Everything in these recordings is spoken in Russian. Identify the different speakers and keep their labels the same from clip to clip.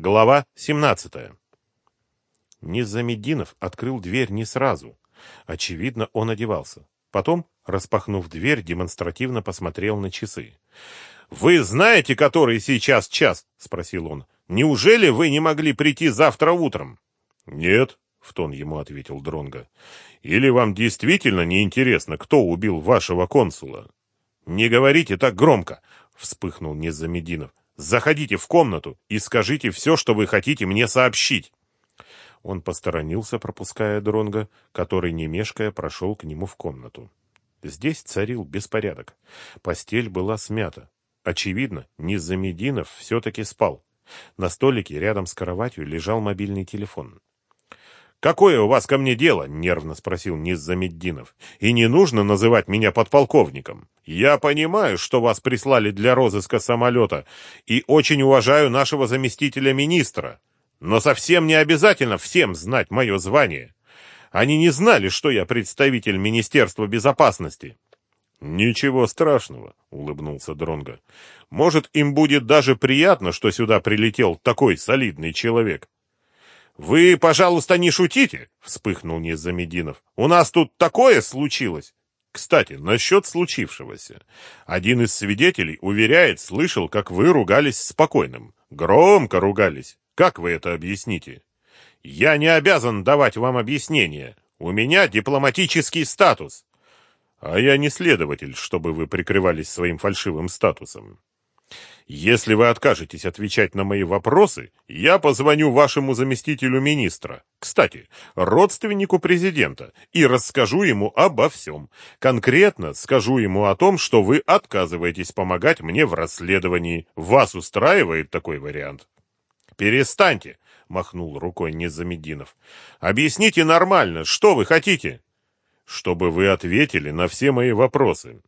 Speaker 1: Глава 17. Низамеддинов открыл дверь не сразу. Очевидно, он одевался. Потом, распахнув дверь, демонстративно посмотрел на часы. «Вы знаете, который сейчас час?» — спросил он. «Неужели вы не могли прийти завтра утром?» «Нет», — в тон ему ответил Дронга. «Или вам действительно не интересно, кто убил вашего консула?» «Не говорите так громко!» — вспыхнул Незамединов. Заходите в комнату и скажите все, что вы хотите мне сообщить. Он посторонился, пропуская Дронга, который, не мешкая, прошел к нему в комнату. Здесь царил беспорядок. Постель была смята. Очевидно, Низамединов все-таки спал. На столике рядом с кроватью лежал мобильный телефон. «Какое у вас ко мне дело?» — нервно спросил Низзамеддинов. «И не нужно называть меня подполковником. Я понимаю, что вас прислали для розыска самолета, и очень уважаю нашего заместителя министра. Но совсем не обязательно всем знать мое звание. Они не знали, что я представитель Министерства безопасности». «Ничего страшного», — улыбнулся Дронго. «Может, им будет даже приятно, что сюда прилетел такой солидный человек». «Вы, пожалуйста, не шутите!» — вспыхнул Незамединов. «У нас тут такое случилось!» Кстати, насчет случившегося. Один из свидетелей уверяет, слышал, как вы ругались спокойным. Громко ругались. Как вы это объясните? Я не обязан давать вам объяснение. У меня дипломатический статус. А я не следователь, чтобы вы прикрывались своим фальшивым статусом. Если вы откажетесь отвечать на мои вопросы, я позвоню вашему заместителю министра, кстати, родственнику президента, и расскажу ему обо всем. Конкретно скажу ему о том, что вы отказываетесь помогать мне в расследовании. Вас устраивает такой вариант? Перестаньте, махнул рукой Незамединов. Объясните нормально, что вы хотите? Чтобы вы ответили на все мои вопросы.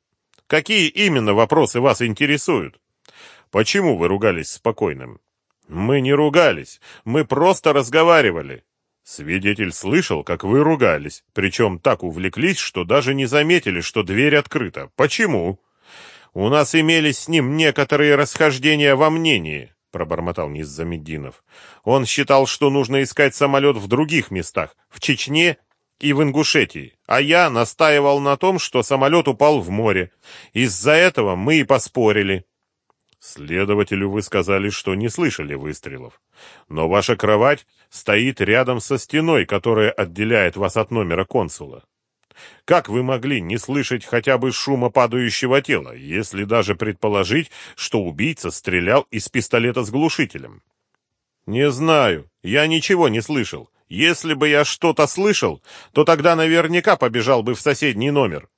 Speaker 1: Какие именно вопросы вас интересуют? Почему вы ругались спокойным? Мы не ругались, мы просто разговаривали. Свидетель слышал, как вы ругались, причем так увлеклись, что даже не заметили, что дверь открыта. Почему? У нас имелись с ним некоторые расхождения во мнении, пробормотал Низзамеддинов. Он считал, что нужно искать самолет в других местах, в Чечне и в Ингушетии, а я настаивал на том, что самолет упал в море. Из-за этого мы и поспорили. Следователю вы сказали, что не слышали выстрелов. Но ваша кровать стоит рядом со стеной, которая отделяет вас от номера консула. Как вы могли не слышать хотя бы шума падающего тела, если даже предположить, что убийца стрелял из пистолета с глушителем? Не знаю, я ничего не слышал. Если бы я что-то слышал, то тогда наверняка побежал бы в соседний номер.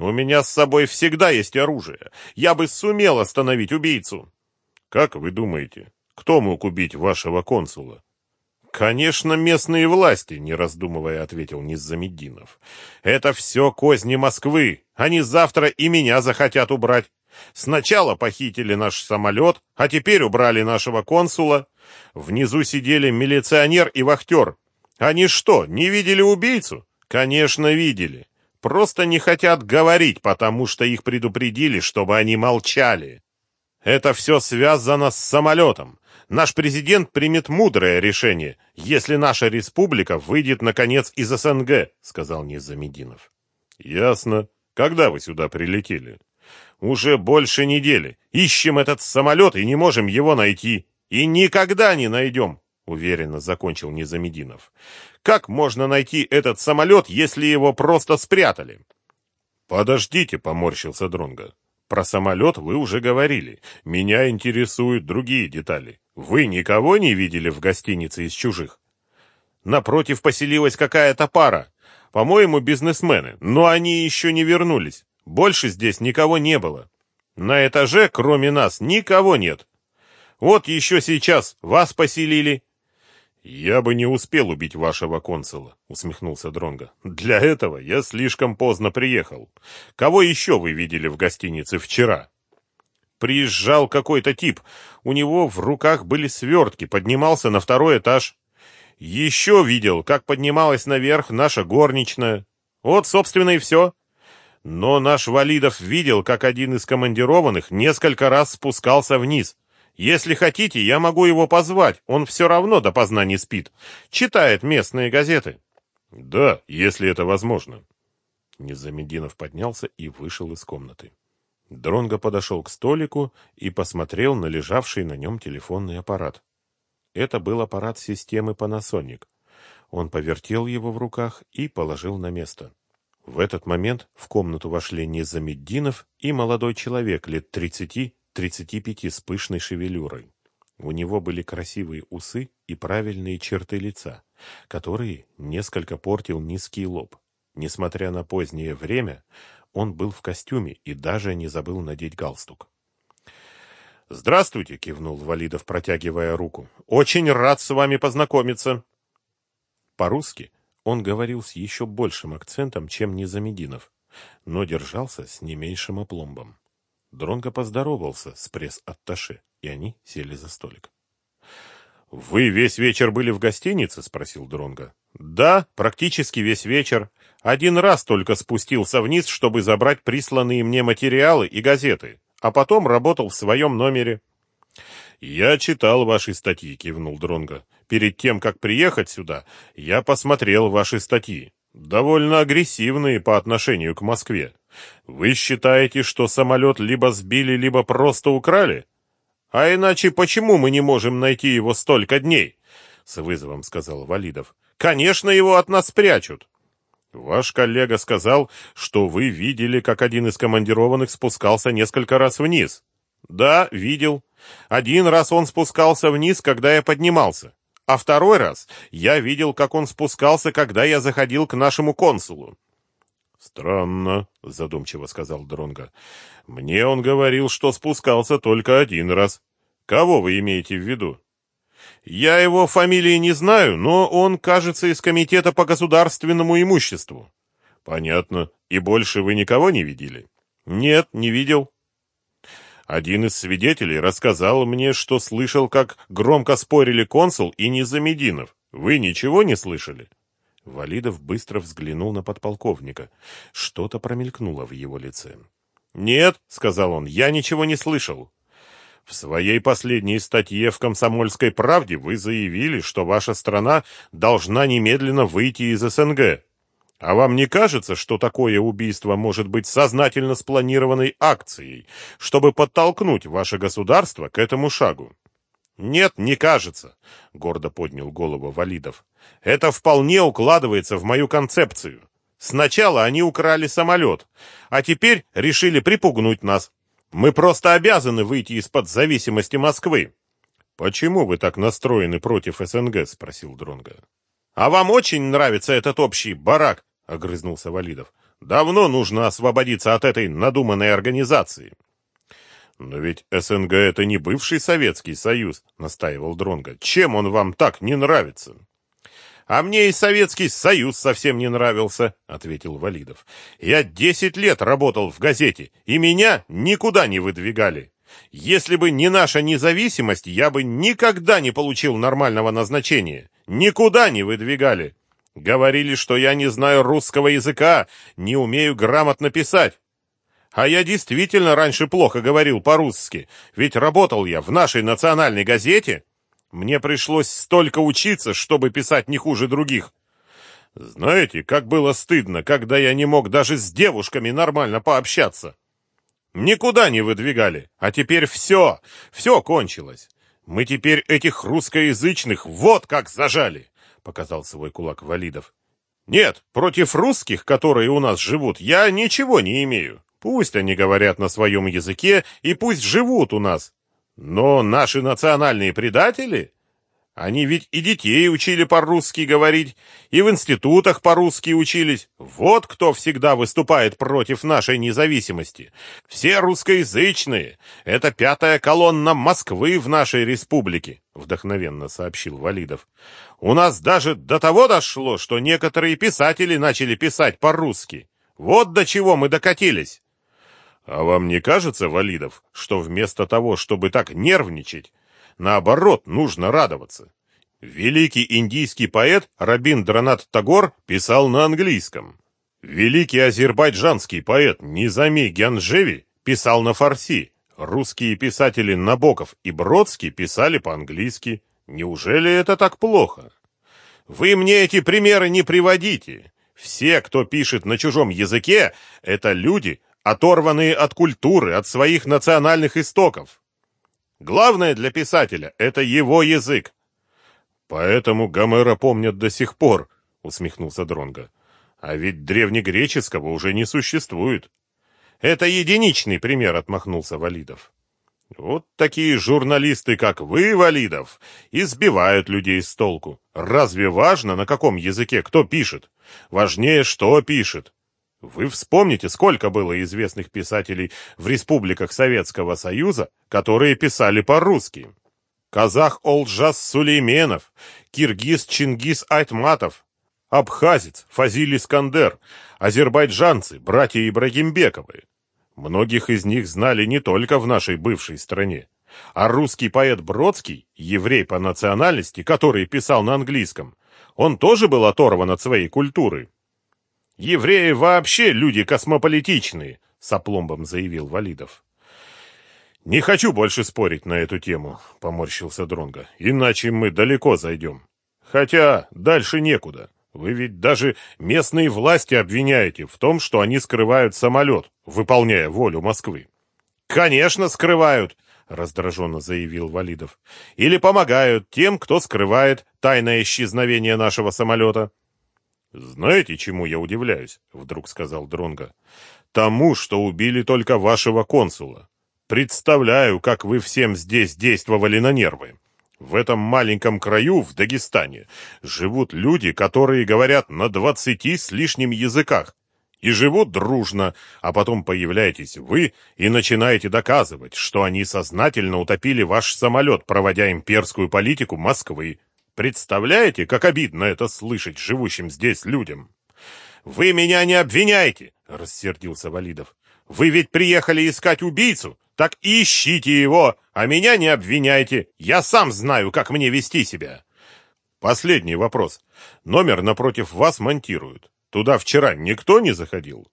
Speaker 1: У меня с собой всегда есть оружие. Я бы сумел остановить убийцу. Как вы думаете, кто мог убить вашего консула? Конечно, местные власти, не раздумывая, ответил Низамеддинов. Это все козни Москвы. Они завтра и меня захотят убрать. Сначала похитили наш самолет, а теперь убрали нашего консула. Внизу сидели милиционер и вахтер. Они что, не видели убийцу? Конечно, видели. Просто не хотят говорить, потому что их предупредили, чтобы они молчали. Это все связано с самолетом. Наш президент примет мудрое решение, если наша республика выйдет, наконец, из СНГ, сказал Низамединов. Ясно. Когда вы сюда прилетели? Уже больше недели. Ищем этот самолет и не можем его найти. И никогда не найдем, уверенно закончил Низамединов. Как можно найти этот самолет, если его просто спрятали? Подождите, поморщился Дронга. Про самолет вы уже говорили. Меня интересуют другие детали. Вы никого не видели в гостинице из чужих? Напротив поселилась какая-то пара. По-моему, бизнесмены. Но они еще не вернулись. Больше здесь никого не было. На этаже, кроме нас, никого нет. Вот еще сейчас вас поселили, «Я бы не успел убить вашего консула», — усмехнулся Дронго. «Для этого я слишком поздно приехал. Кого еще вы видели в гостинице вчера?» «Приезжал какой-то тип. У него в руках были свертки, поднимался на второй этаж. Еще видел, как поднималась наверх наша горничная. Вот, собственно, и все. Но наш Валидов видел, как один из командированных несколько раз спускался вниз. Если хотите, я могу его позвать. Он все равно допоздна не спит. Читает местные газеты. Да, если это возможно. Незамединов поднялся и вышел из комнаты. Дронго подошел к столику и посмотрел на лежавший на нем телефонный аппарат. Это был аппарат системы Panasonic. Он повертел его в руках и положил на место. В этот момент в комнату вошли Незамеддинов и молодой человек лет 30-35 с пышной шевелюрой. У него были красивые усы и правильные черты лица, которые несколько портил низкий лоб. Несмотря на позднее время, он был в костюме и даже не забыл надеть галстук. «Здравствуйте!» — кивнул Валидов, протягивая руку. «Очень рад с вами познакомиться!» По-русски он говорил с еще большим акцентом, чем Низамединов, но держался с не меньшим опломбом. Дронго поздоровался с пресс-атташе, и они сели за столик. «Вы весь вечер были в гостинице?» — спросил Дронго. «Да, практически весь вечер. Один раз только спустился вниз, чтобы забрать присланные мне материалы и газеты, а потом работал в своем номере». «Я читал ваши статьи», — кивнул Дронго. «Перед тем, как приехать сюда, я посмотрел ваши статьи. Довольно агрессивные по отношению к Москве. Вы считаете, что самолет либо сбили, либо просто украли? А иначе почему мы не можем найти его столько дней?» С вызовом сказал Валидов. «Конечно, его от нас спрячут». Ваш коллега сказал, что вы видели, как один из командированных спускался несколько раз вниз. Да, видел. Один раз он спускался вниз, когда я поднимался. А второй раз я видел, как он спускался, когда я заходил к нашему консулу. Странно, задумчиво сказал Дронга. Мне он говорил, что спускался только один раз. Кого вы имеете в виду? Я его фамилии не знаю, но он, кажется, из комитета по государственному имуществу. Понятно. И больше вы никого не видели? Нет, не видел. Один из свидетелей рассказал мне, что слышал, как громко спорили консул и Низамединов. Вы ничего не слышали? Валидов быстро взглянул на подполковника. Что-то промелькнуло в его лице. «Нет», — сказал он, — «я ничего не слышал. В своей последней статье в «Комсомольской правде» вы заявили, что ваша страна должна немедленно выйти из СНГ. А вам не кажется, что такое убийство может быть сознательно спланированной акцией, чтобы подтолкнуть ваше государство к этому шагу? Нет, не кажется, гордо поднял голову Валидов. Это вполне укладывается в мою концепцию. Сначала они украли самолет, а теперь решили припугнуть нас. Мы просто обязаны выйти из-под зависимости Москвы. Почему вы так настроены против СНГ, спросил Дронга. А вам очень нравится этот общий барак, огрызнулся Валидов. Давно нужно освободиться от этой надуманной организации. Но ведь СНГ это не бывший Советский Союз, настаивал Дронга. Чем он вам так не нравится? А мне и Советский Союз совсем не нравился, ответил Валидов. Я десять лет работал в газете, и меня никуда не выдвигали. Если бы не наша независимость, я бы никогда не получил нормального назначения. Никуда не выдвигали. Говорили, что я не знаю русского языка, не умею грамотно писать. А я действительно раньше плохо говорил по-русски, ведь работал я в нашей национальной газете. Мне пришлось столько учиться, чтобы писать не хуже других. Знаете, как было стыдно, когда я не мог даже с девушками нормально пообщаться. Никуда не выдвигали, а теперь все, все кончилось. Мы теперь этих русскоязычных вот как зажали, показал свой кулак Валидов. Нет, против русских, которые у нас живут, я ничего не имею. Пусть они говорят на своем языке и пусть живут у нас. Но наши национальные предатели? Они ведь и детей учили по-русски говорить, и в институтах по-русски учились. Вот кто всегда выступает против нашей независимости. Все русскоязычные. Это пятая колонна Москвы в нашей республике, вдохновенно сообщил Валидов. У нас даже до того дошло, что некоторые писатели начали писать по-русски. Вот до чего мы докатились. А вам не кажется, Валидов, что вместо того, чтобы так нервничать, наоборот, нужно радоваться? Великий индийский поэт Рабин Дранат Тагор писал на английском. Великий азербайджанский поэт Низами Гянжеви писал на фарси. Русские писатели Набоков и Бродский писали по-английски. Неужели это так плохо? Вы мне эти примеры не приводите. Все, кто пишет на чужом языке, это люди, оторванные от культуры, от своих национальных истоков. Главное для писателя – это его язык. Поэтому Гомера помнят до сих пор, усмехнулся Дронга. А ведь древнегреческого уже не существует. Это единичный пример, отмахнулся Валидов. Вот такие журналисты, как вы, Валидов, избивают людей с толку. Разве важно, на каком языке кто пишет? Важнее, что пишет. Вы вспомните, сколько было известных писателей в республиках Советского Союза, которые писали по-русски. Казах Олджас Сулейменов, киргиз Чингис Айтматов, абхазец Фазиль Искандер, азербайджанцы, братья Ибрагимбековы. Многих из них знали не только в нашей бывшей стране. А русский поэт Бродский, еврей по национальности, который писал на английском, он тоже был оторван от своей культуры. Евреи вообще люди космополитичные, с опломбом заявил Валидов. Не хочу больше спорить на эту тему, поморщился Дронга. Иначе мы далеко зайдем. Хотя дальше некуда. Вы ведь даже местные власти обвиняете в том, что они скрывают самолет, выполняя волю Москвы. Конечно, скрывают, раздраженно заявил Валидов. Или помогают тем, кто скрывает тайное исчезновение нашего самолета. Знаете, чему я удивляюсь? Вдруг сказал Дронга. Тому, что убили только вашего консула. Представляю, как вы всем здесь действовали на нервы. В этом маленьком краю, в Дагестане, живут люди, которые говорят на двадцати с лишним языках. И живут дружно, а потом появляетесь вы и начинаете доказывать, что они сознательно утопили ваш самолет, проводя имперскую политику Москвы. Представляете, как обидно это слышать живущим здесь людям? Вы меня не обвиняйте, рассердился Валидов. Вы ведь приехали искать убийцу, так ищите его, а меня не обвиняйте. Я сам знаю, как мне вести себя. Последний вопрос. Номер напротив вас монтируют. Туда вчера никто не заходил?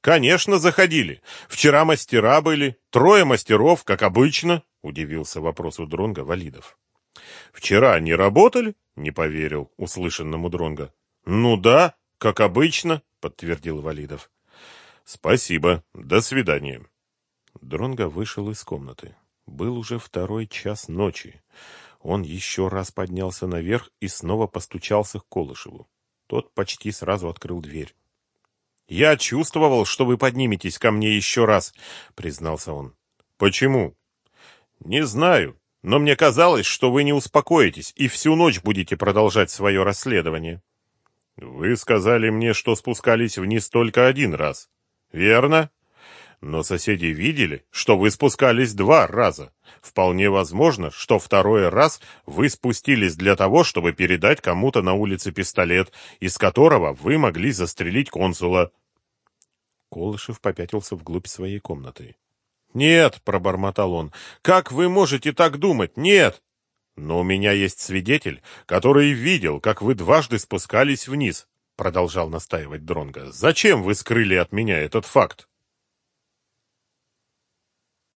Speaker 1: Конечно, заходили. Вчера мастера были, трое мастеров, как обычно, удивился вопросу Дронга Валидов. Вчера они работали? Не поверил услышанному Дронга. Ну да, как обычно, подтвердил Валидов. Спасибо. До свидания. Дронга вышел из комнаты. Был уже второй час ночи. Он еще раз поднялся наверх и снова постучался к Колышеву. Тот почти сразу открыл дверь. «Я чувствовал, что вы подниметесь ко мне еще раз», — признался он. «Почему?» «Не знаю. Но мне казалось, что вы не успокоитесь и всю ночь будете продолжать свое расследование. Вы сказали мне, что спускались вниз только один раз. Верно? Но соседи видели, что вы спускались два раза. Вполне возможно, что второй раз вы спустились для того, чтобы передать кому-то на улице пистолет, из которого вы могли застрелить консула. Колышев попятился вглубь своей комнаты. «Нет», — пробормотал он, — «как вы можете так думать? Нет!» «Но у меня есть свидетель, который видел, как вы дважды спускались вниз», — продолжал настаивать Дронга. «Зачем вы скрыли от меня этот факт?»